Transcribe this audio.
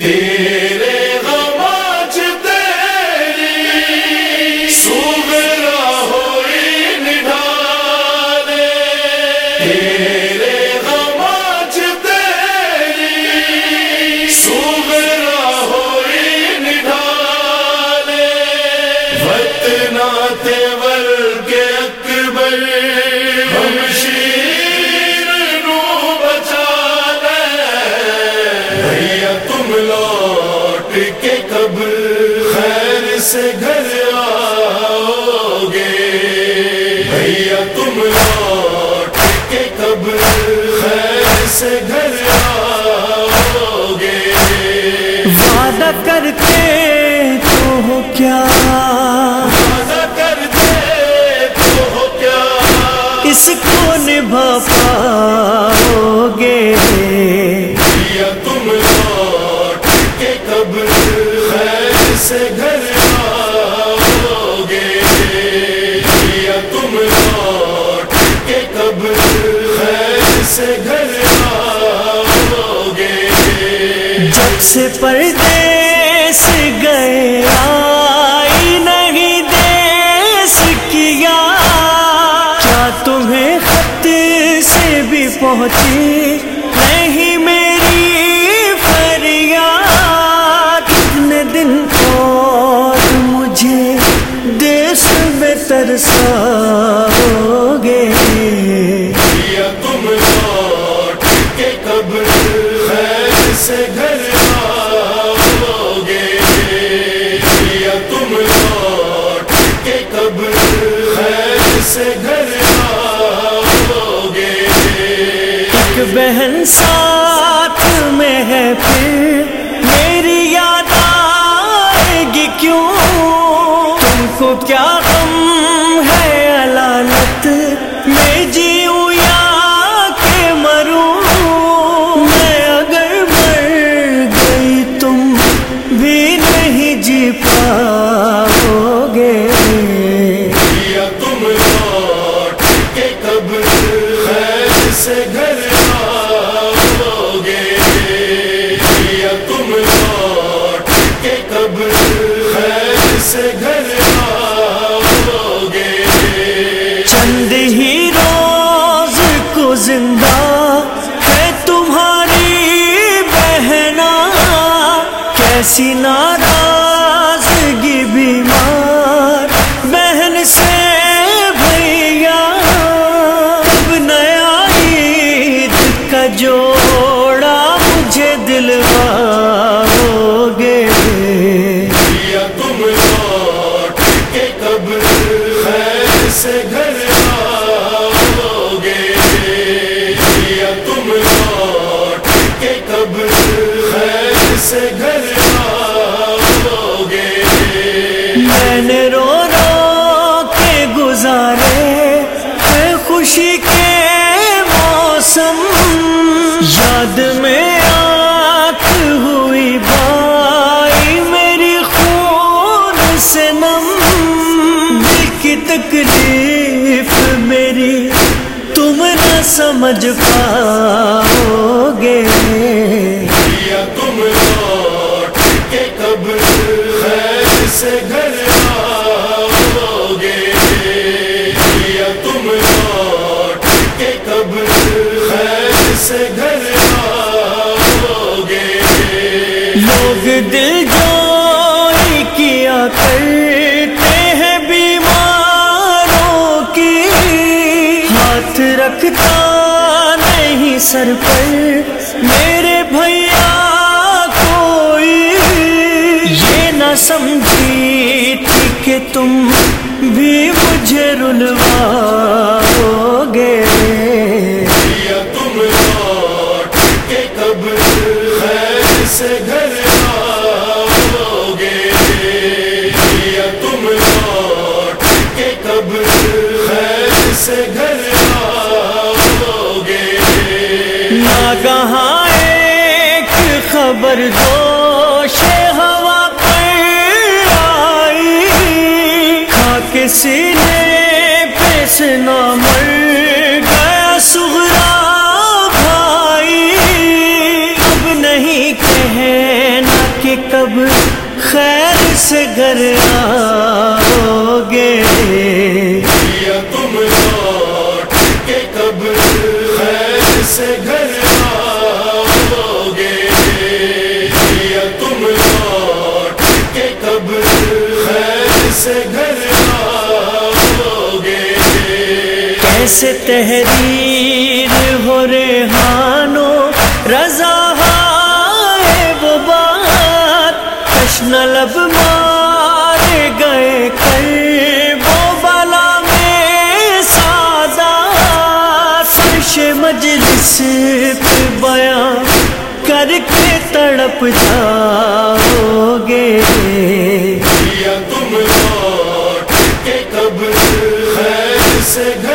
تیرے خیر گھر آؤ گے بھیا تم لوٹ کے کب خیر سے گھر آؤ گے وعدہ کے تو ہو کیا؟ کے کب خیر سے گھر آؤ گے جب سے پردیس گئے، آئی نہیں دیس کیا۔ کیا تمہیں خط سے بھی پہنچی؟ نہیں میری فریاد۔ کتنے دن اور مجھے دیس میں ترساؤ سے گھر آؤ گے یا تم لوٹ کے کب خیر سے گھر آؤ گے ایک بہن ساتھ میں ہے پھر سے گھر آؤ گے چند ہی روز کو زندہ ہے تمہاری بہنا کیسی سے گھر سمجھ پاؤ گے تم لوٹ کے کب خیر سے گھر آؤ گے بھیا تم لوٹ کے کب خیر سے گھر آؤ گے لوگ دل جوئی کیا کرتے ہیں بیماروں کی۔ ہاتھ رکھتا سر پر میرے بھیا کوئی یہ نہ سمجھی تھی کہ تم بھی مجھے رلواؤ گے تم لوٹ کے سے گھر آؤ گے بھیا تم لوٹ کے کب خیر سے گھر نہ کہاں ایک خبر دوش ہوا پر آئی۔ کھا کے سینے پہ سے مر گیا، سغرا بھائی۔ اب نہیں کہنا کہ کب خیر سے گھر آؤ خیر سے گھر آؤ گے کیسے تحریر ہو ریحانو، رضا ہے وہ بات۔ کشن لب مارے گئے کئی وہ بلا میں سادہ۔ فرش مجلس پہ بیان کر کے تڑپ جاؤ گے سے